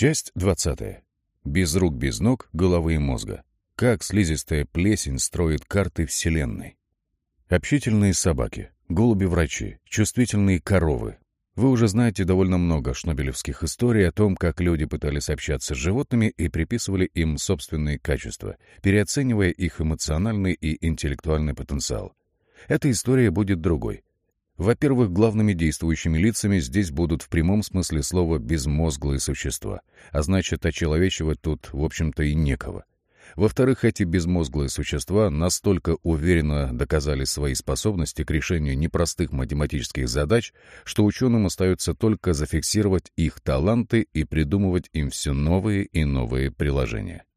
Часть 20. Без рук, без ног, головы и мозга. Как слизистая плесень строит карты Вселенной. Общительные собаки, голуби-врачи, чувствительные коровы. Вы уже знаете довольно много шнобелевских историй о том, как люди пытались общаться с животными и приписывали им собственные качества, переоценивая их эмоциональный и интеллектуальный потенциал. Эта история будет другой. Во-первых, главными действующими лицами здесь будут в прямом смысле слова безмозглые существа, а значит, очеловечивать тут, в общем-то, и некого. Во-вторых, эти безмозглые существа настолько уверенно доказали свои способности к решению непростых математических задач, что ученым остается только зафиксировать их таланты и придумывать им все новые и новые приложения.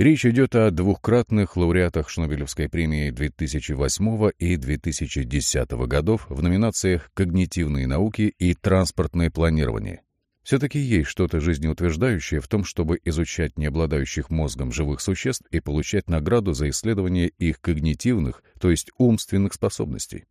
Речь идет о двухкратных лауреатах Шнобелевской премии 2008 и 2010 годов в номинациях «Когнитивные науки» и «Транспортное планирование». Все-таки есть что-то жизнеутверждающее в том, чтобы изучать не обладающих мозгом живых существ и получать награду за исследование их когнитивных, то есть умственных способностей.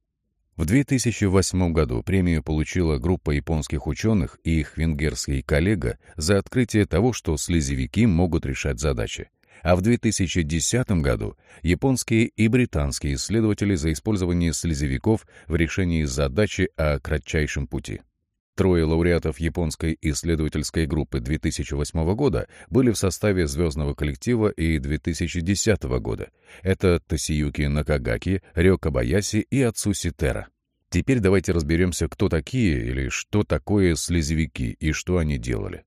В 2008 году премию получила группа японских ученых и их венгерский коллега за открытие того, что слезевики могут решать задачи а в 2010 году японские и британские исследователи за использование слезевиков в решении задачи о кратчайшем пути. Трое лауреатов японской исследовательской группы 2008 года были в составе звездного коллектива и 2010 года. Это Тосиюки Накагаки, Рё Кабаяси и Ацуси Тера. Теперь давайте разберемся, кто такие или что такое слезевики и что они делали.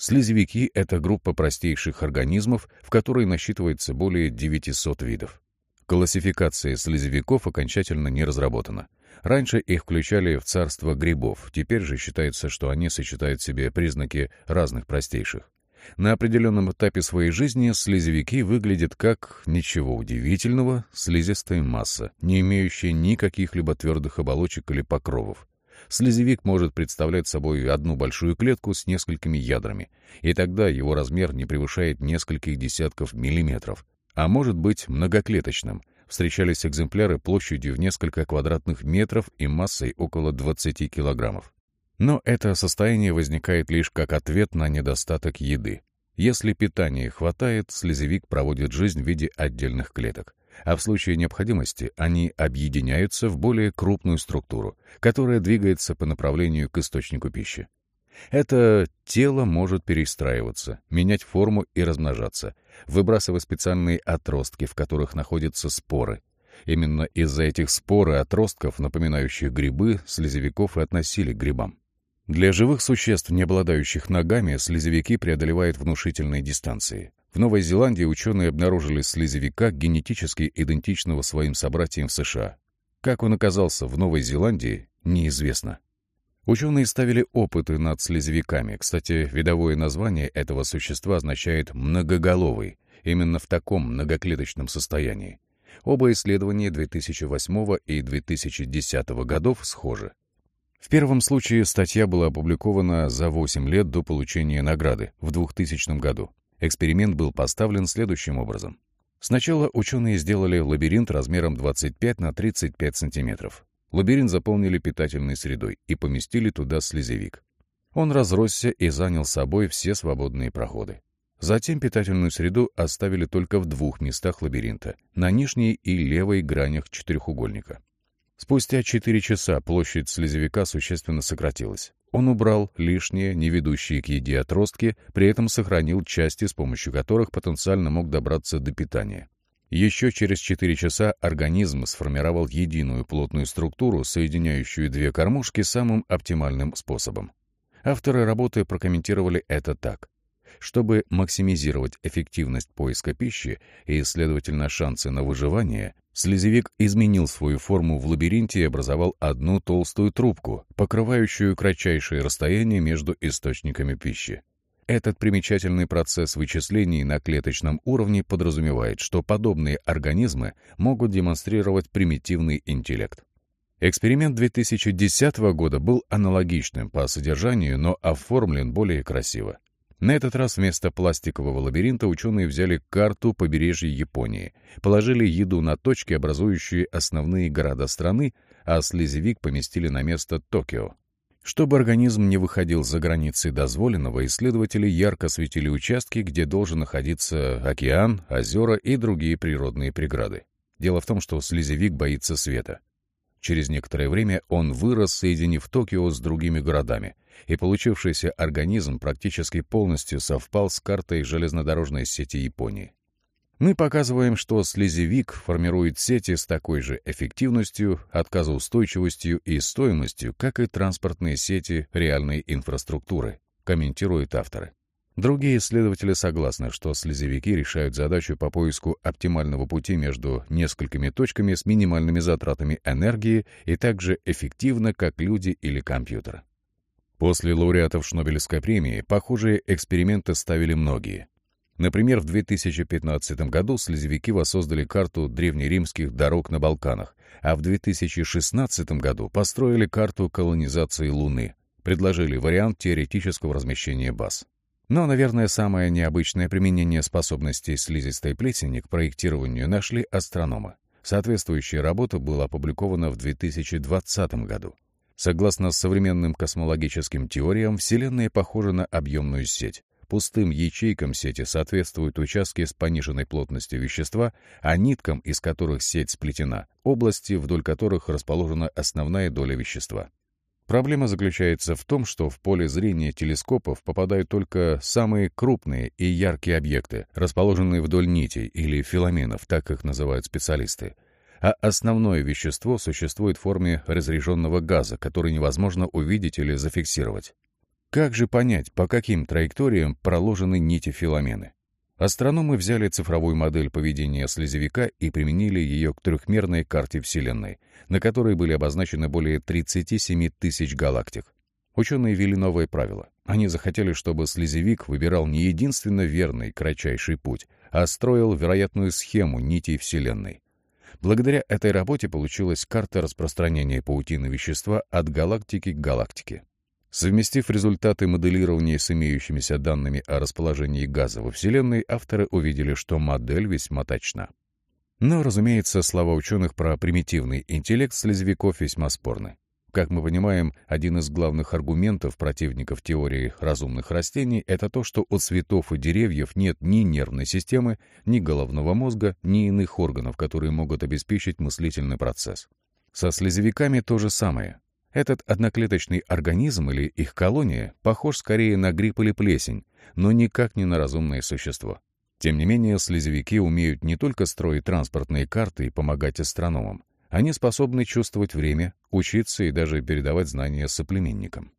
Слизевики — это группа простейших организмов, в которой насчитывается более 900 видов. Классификация слизевиков окончательно не разработана. Раньше их включали в царство грибов, теперь же считается, что они сочетают в себе признаки разных простейших. На определенном этапе своей жизни слизевики выглядят как, ничего удивительного, слизистая масса, не имеющая никаких либо твердых оболочек или покровов. Слезевик может представлять собой одну большую клетку с несколькими ядрами, и тогда его размер не превышает нескольких десятков миллиметров, а может быть многоклеточным. Встречались экземпляры площадью в несколько квадратных метров и массой около 20 килограммов. Но это состояние возникает лишь как ответ на недостаток еды. Если питания хватает, слезевик проводит жизнь в виде отдельных клеток а в случае необходимости они объединяются в более крупную структуру, которая двигается по направлению к источнику пищи. Это тело может перестраиваться, менять форму и размножаться, выбрасывая специальные отростки, в которых находятся споры. Именно из-за этих спор и отростков, напоминающих грибы, слезевиков и относили к грибам. Для живых существ, не обладающих ногами, слезевики преодолевают внушительные дистанции. В Новой Зеландии ученые обнаружили слезевика генетически идентичного своим собратьям в США. Как он оказался в Новой Зеландии, неизвестно. Ученые ставили опыты над слезевиками. Кстати, видовое название этого существа означает «многоголовый», именно в таком многоклеточном состоянии. Оба исследования 2008 и 2010 годов схожи. В первом случае статья была опубликована за 8 лет до получения награды в 2000 году. Эксперимент был поставлен следующим образом. Сначала ученые сделали лабиринт размером 25 на 35 сантиметров. Лабиринт заполнили питательной средой и поместили туда слезевик. Он разросся и занял собой все свободные проходы. Затем питательную среду оставили только в двух местах лабиринта, на нижней и левой гранях четырехугольника. Спустя 4 часа площадь слезевика существенно сократилась. Он убрал лишние, не ведущие к еде отростки, при этом сохранил части, с помощью которых потенциально мог добраться до питания. Еще через 4 часа организм сформировал единую плотную структуру, соединяющую две кормушки самым оптимальным способом. Авторы работы прокомментировали это так. Чтобы максимизировать эффективность поиска пищи и, следовательно, шансы на выживание, слезевик изменил свою форму в лабиринте и образовал одну толстую трубку, покрывающую кратчайшее расстояние между источниками пищи. Этот примечательный процесс вычислений на клеточном уровне подразумевает, что подобные организмы могут демонстрировать примитивный интеллект. Эксперимент 2010 года был аналогичным по содержанию, но оформлен более красиво. На этот раз вместо пластикового лабиринта ученые взяли карту побережья Японии, положили еду на точки, образующие основные города страны, а слезевик поместили на место Токио. Чтобы организм не выходил за границы дозволенного, исследователи ярко осветили участки, где должен находиться океан, озера и другие природные преграды. Дело в том, что слезевик боится света. Через некоторое время он вырос, соединив Токио с другими городами, и получившийся организм практически полностью совпал с картой железнодорожной сети Японии. Мы показываем, что слезевик формирует сети с такой же эффективностью, отказоустойчивостью и стоимостью, как и транспортные сети реальной инфраструктуры, комментируют авторы. Другие исследователи согласны, что слезевики решают задачу по поиску оптимального пути между несколькими точками с минимальными затратами энергии и так же эффективно, как люди или компьютер. После лауреатов Шнобелевской премии похожие эксперименты ставили многие. Например, в 2015 году слезевики воссоздали карту древнеримских дорог на Балканах, а в 2016 году построили карту колонизации Луны, предложили вариант теоретического размещения баз. Но, наверное, самое необычное применение способностей слизистой плесени к проектированию нашли астрономы. Соответствующая работа была опубликована в 2020 году. Согласно современным космологическим теориям, Вселенная похожа на объемную сеть. Пустым ячейкам сети соответствуют участки с пониженной плотностью вещества, а ниткам, из которых сеть сплетена, области, вдоль которых расположена основная доля вещества. Проблема заключается в том, что в поле зрения телескопов попадают только самые крупные и яркие объекты, расположенные вдоль нитей или филаменов, так их называют специалисты. А основное вещество существует в форме разряженного газа, который невозможно увидеть или зафиксировать. Как же понять, по каким траекториям проложены нити-филамены? Астрономы взяли цифровую модель поведения слезевика и применили ее к трехмерной карте Вселенной, на которой были обозначены более 37 тысяч галактик. Ученые ввели новое правило. Они захотели, чтобы слезевик выбирал не единственно верный кратчайший путь, а строил вероятную схему нитей Вселенной. Благодаря этой работе получилась карта распространения паутины вещества от галактики к галактике. Совместив результаты моделирования с имеющимися данными о расположении газа во Вселенной, авторы увидели, что модель весьма точна. Но, разумеется, слова ученых про примитивный интеллект слезовиков весьма спорны. Как мы понимаем, один из главных аргументов противников теории разумных растений — это то, что у цветов и деревьев нет ни нервной системы, ни головного мозга, ни иных органов, которые могут обеспечить мыслительный процесс. Со слезовиками то же самое. Этот одноклеточный организм или их колония похож скорее на гриб или плесень, но никак не на разумное существо. Тем не менее, слезовики умеют не только строить транспортные карты и помогать астрономам. Они способны чувствовать время, учиться и даже передавать знания соплеменникам.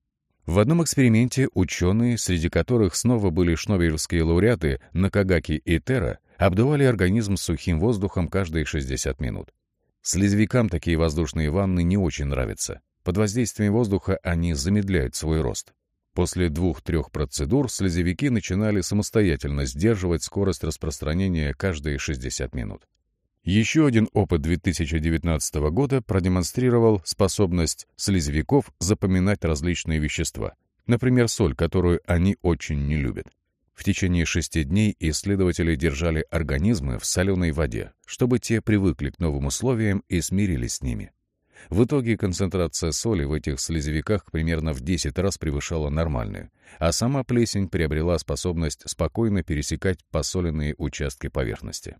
В одном эксперименте ученые, среди которых снова были шнобелевские лауреаты Накагаки и Тера, обдували организм сухим воздухом каждые 60 минут. Слезвикам такие воздушные ванны не очень нравятся. Под воздействием воздуха они замедляют свой рост. После двух-трех процедур слезевики начинали самостоятельно сдерживать скорость распространения каждые 60 минут. Еще один опыт 2019 года продемонстрировал способность слезевиков запоминать различные вещества, например, соль, которую они очень не любят. В течение шести дней исследователи держали организмы в соленой воде, чтобы те привыкли к новым условиям и смирились с ними. В итоге концентрация соли в этих слезевиках примерно в 10 раз превышала нормальную, а сама плесень приобрела способность спокойно пересекать посоленные участки поверхности.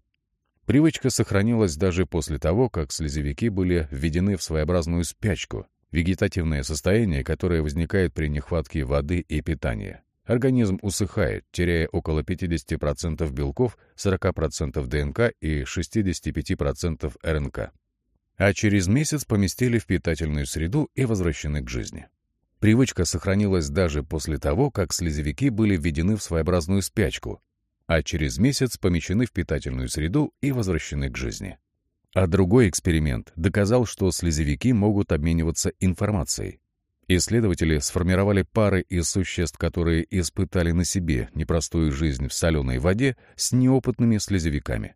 Привычка сохранилась даже после того, как слезевики были введены в своеобразную спячку, вегетативное состояние, которое возникает при нехватке воды и питания. Организм усыхает, теряя около 50% белков, 40% ДНК и 65% РНК а через месяц поместили в питательную среду и возвращены к жизни. Привычка сохранилась даже после того, как слезевики были введены в своеобразную спячку, а через месяц помещены в питательную среду и возвращены к жизни. А другой эксперимент доказал, что слезевики могут обмениваться информацией. Исследователи сформировали пары из существ, которые испытали на себе непростую жизнь в соленой воде, с неопытными слезевиками.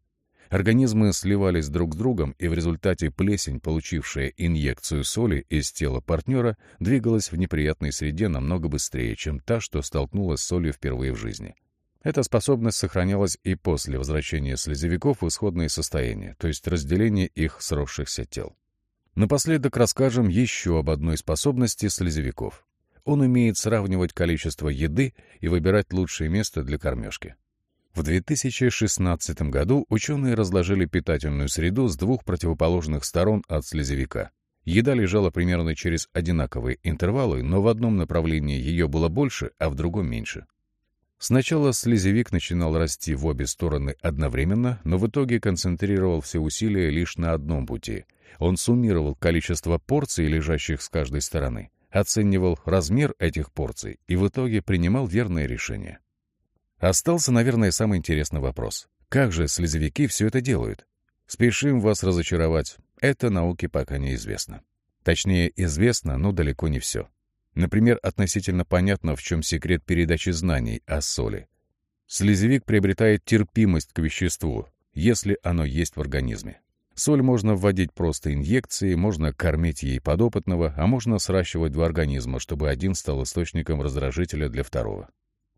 Организмы сливались друг с другом, и в результате плесень, получившая инъекцию соли из тела партнера, двигалась в неприятной среде намного быстрее, чем та, что столкнулась с солью впервые в жизни. Эта способность сохранялась и после возвращения слезевиков в исходное состояние, то есть разделения их сросшихся тел. Напоследок расскажем еще об одной способности слезевиков. он умеет сравнивать количество еды и выбирать лучшее место для кормежки. В 2016 году ученые разложили питательную среду с двух противоположных сторон от слезевика. Еда лежала примерно через одинаковые интервалы, но в одном направлении ее было больше, а в другом меньше. Сначала слезевик начинал расти в обе стороны одновременно, но в итоге концентрировал все усилия лишь на одном пути. Он суммировал количество порций, лежащих с каждой стороны, оценивал размер этих порций и в итоге принимал верное решение. Остался, наверное, самый интересный вопрос. Как же слезовики все это делают? Спешим вас разочаровать. Это науке пока неизвестно. Точнее, известно, но далеко не все. Например, относительно понятно, в чем секрет передачи знаний о соли. Слезевик приобретает терпимость к веществу, если оно есть в организме. Соль можно вводить просто инъекции, можно кормить ей подопытного, а можно сращивать два организма, чтобы один стал источником раздражителя для второго.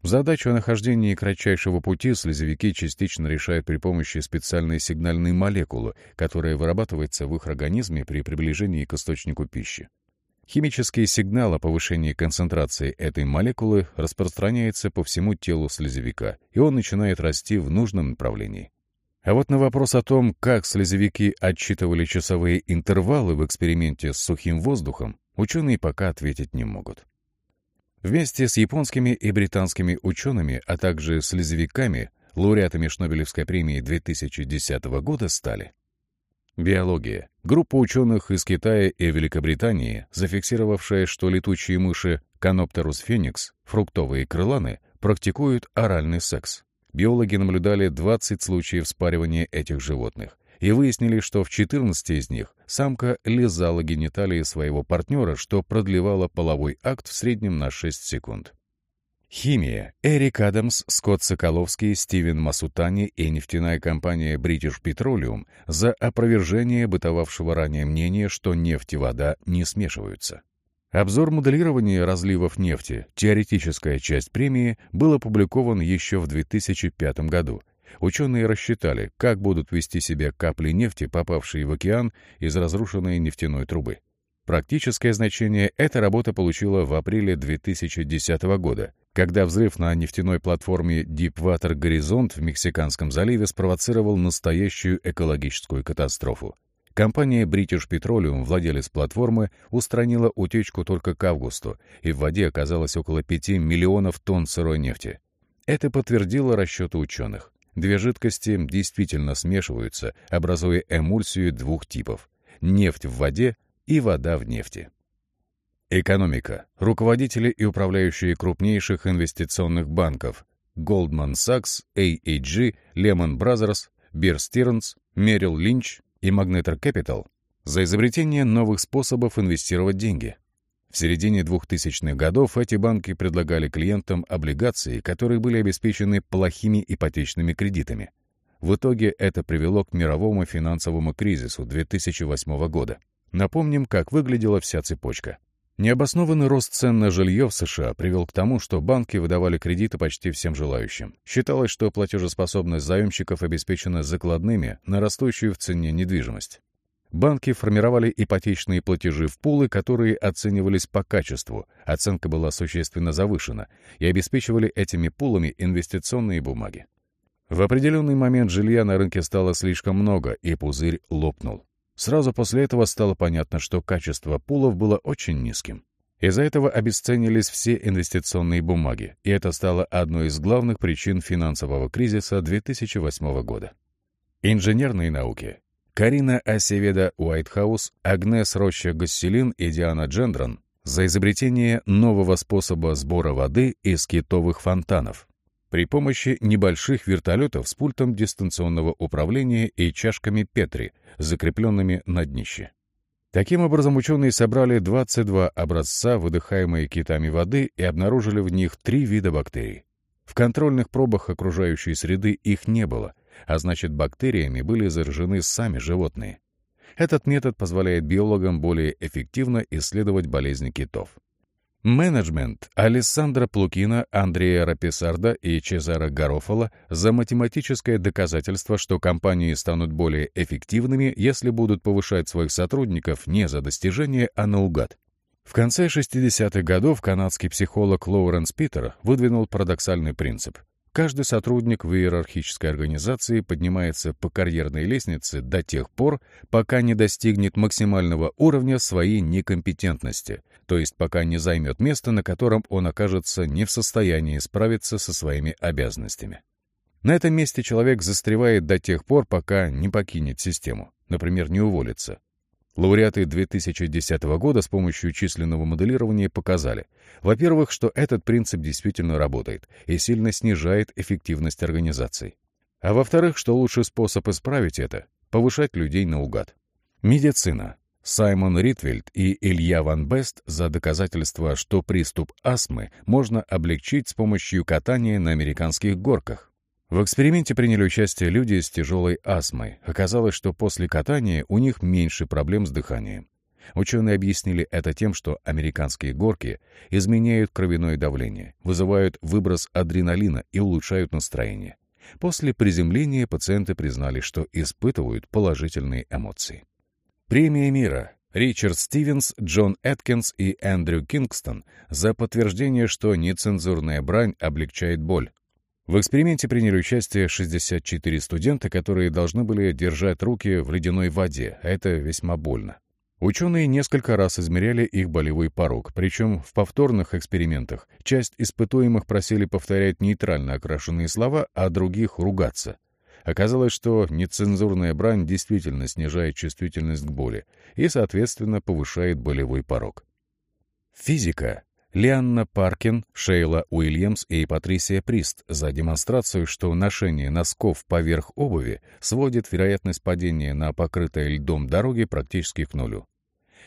Задачу о нахождении кратчайшего пути слезовики частично решают при помощи специальной сигнальной молекулы, которая вырабатывается в их организме при приближении к источнику пищи. Химический сигнал о повышении концентрации этой молекулы распространяется по всему телу слезовика, и он начинает расти в нужном направлении. А вот на вопрос о том, как слезовики отчитывали часовые интервалы в эксперименте с сухим воздухом, ученые пока ответить не могут. Вместе с японскими и британскими учеными, а также слезовиками, лауреатами Шнобелевской премии 2010 года стали Биология. Группа ученых из Китая и Великобритании, зафиксировавшая, что летучие мыши Canopterus феникс, фруктовые крыланы, практикуют оральный секс. Биологи наблюдали 20 случаев спаривания этих животных и выяснили, что в 14 из них самка лизала гениталии своего партнера, что продлевало половой акт в среднем на 6 секунд. Химия. Эрик Адамс, Скотт Соколовский, Стивен Масутани и нефтяная компания British Petroleum за опровержение бытовавшего ранее мнения, что нефть и вода не смешиваются. Обзор моделирования разливов нефти, теоретическая часть премии, был опубликован еще в 2005 году. Ученые рассчитали, как будут вести себя капли нефти, попавшие в океан из разрушенной нефтяной трубы. Практическое значение эта работа получила в апреле 2010 года, когда взрыв на нефтяной платформе Deepwater Horizon в Мексиканском заливе спровоцировал настоящую экологическую катастрофу. Компания British Petroleum, владелец платформы, устранила утечку только к августу, и в воде оказалось около 5 миллионов тонн сырой нефти. Это подтвердило расчеты ученых. Две жидкости действительно смешиваются, образуя эмульсию двух типов — нефть в воде и вода в нефти. Экономика. Руководители и управляющие крупнейших инвестиционных банков Goldman Sachs, AAG, Lehman Brothers, Bear Stearns, Merrill Lynch и Magnetar Capital за изобретение новых способов инвестировать деньги. В середине 2000-х годов эти банки предлагали клиентам облигации, которые были обеспечены плохими ипотечными кредитами. В итоге это привело к мировому финансовому кризису 2008 года. Напомним, как выглядела вся цепочка. Необоснованный рост цен на жилье в США привел к тому, что банки выдавали кредиты почти всем желающим. Считалось, что платежеспособность заемщиков обеспечена закладными на растущую в цене недвижимость. Банки формировали ипотечные платежи в пулы, которые оценивались по качеству, оценка была существенно завышена, и обеспечивали этими пулами инвестиционные бумаги. В определенный момент жилья на рынке стало слишком много, и пузырь лопнул. Сразу после этого стало понятно, что качество пулов было очень низким. Из-за этого обесценились все инвестиционные бумаги, и это стало одной из главных причин финансового кризиса 2008 года. Инженерные науки. Карина Асеведа Уайтхаус, Агнес Роща Гасселин и Диана Джендрон за изобретение нового способа сбора воды из китовых фонтанов при помощи небольших вертолетов с пультом дистанционного управления и чашками Петри, закрепленными на днище. Таким образом, ученые собрали 22 образца, выдыхаемой китами воды, и обнаружили в них три вида бактерий. В контрольных пробах окружающей среды их не было, а значит, бактериями были заражены сами животные. Этот метод позволяет биологам более эффективно исследовать болезни китов. Менеджмент Алессандро Плукина, Андрея Раписарда и Чезаро Гарофало за математическое доказательство, что компании станут более эффективными, если будут повышать своих сотрудников не за достижение, а наугад. В конце 60-х годов канадский психолог Лоуренс Питер выдвинул парадоксальный принцип. Каждый сотрудник в иерархической организации поднимается по карьерной лестнице до тех пор, пока не достигнет максимального уровня своей некомпетентности, то есть пока не займет место, на котором он окажется не в состоянии справиться со своими обязанностями. На этом месте человек застревает до тех пор, пока не покинет систему, например, не уволится. Лауреаты 2010 года с помощью численного моделирования показали, во-первых, что этот принцип действительно работает и сильно снижает эффективность организаций. А во-вторых, что лучший способ исправить это — повышать людей наугад. Медицина. Саймон Ритвельд и Илья Ван Бест за доказательство, что приступ астмы можно облегчить с помощью катания на американских горках. В эксперименте приняли участие люди с тяжелой астмой. Оказалось, что после катания у них меньше проблем с дыханием. Ученые объяснили это тем, что американские горки изменяют кровяное давление, вызывают выброс адреналина и улучшают настроение. После приземления пациенты признали, что испытывают положительные эмоции. Премия мира. Ричард Стивенс, Джон Эткинс и Эндрю Кингстон за подтверждение, что нецензурная брань облегчает боль. В эксперименте приняли участие 64 студента, которые должны были держать руки в ледяной воде, а это весьма больно. Ученые несколько раз измеряли их болевой порог, причем в повторных экспериментах часть испытуемых просили повторять нейтрально окрашенные слова, а других — ругаться. Оказалось, что нецензурная брань действительно снижает чувствительность к боли и, соответственно, повышает болевой порог. Физика Лианна Паркин, Шейла Уильямс и Патрисия Прист за демонстрацию, что ношение носков поверх обуви сводит вероятность падения на покрытой льдом дороге практически к нулю.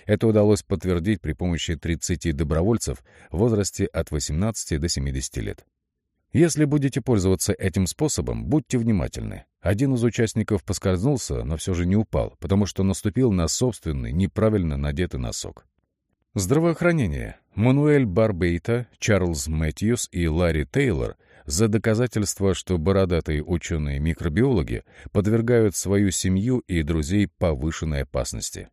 Это удалось подтвердить при помощи 30 добровольцев в возрасте от 18 до 70 лет. Если будете пользоваться этим способом, будьте внимательны. Один из участников поскользнулся, но все же не упал, потому что наступил на собственный неправильно надетый носок. Здравоохранение. Мануэль Барбейта, Чарльз Мэтьюс и Ларри Тейлор за доказательство, что бородатые ученые-микробиологи подвергают свою семью и друзей повышенной опасности.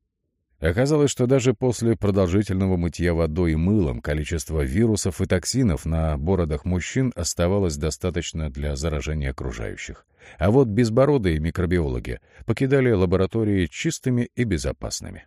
Оказалось, что даже после продолжительного мытья водой и мылом количество вирусов и токсинов на бородах мужчин оставалось достаточно для заражения окружающих. А вот безбородые микробиологи покидали лаборатории чистыми и безопасными.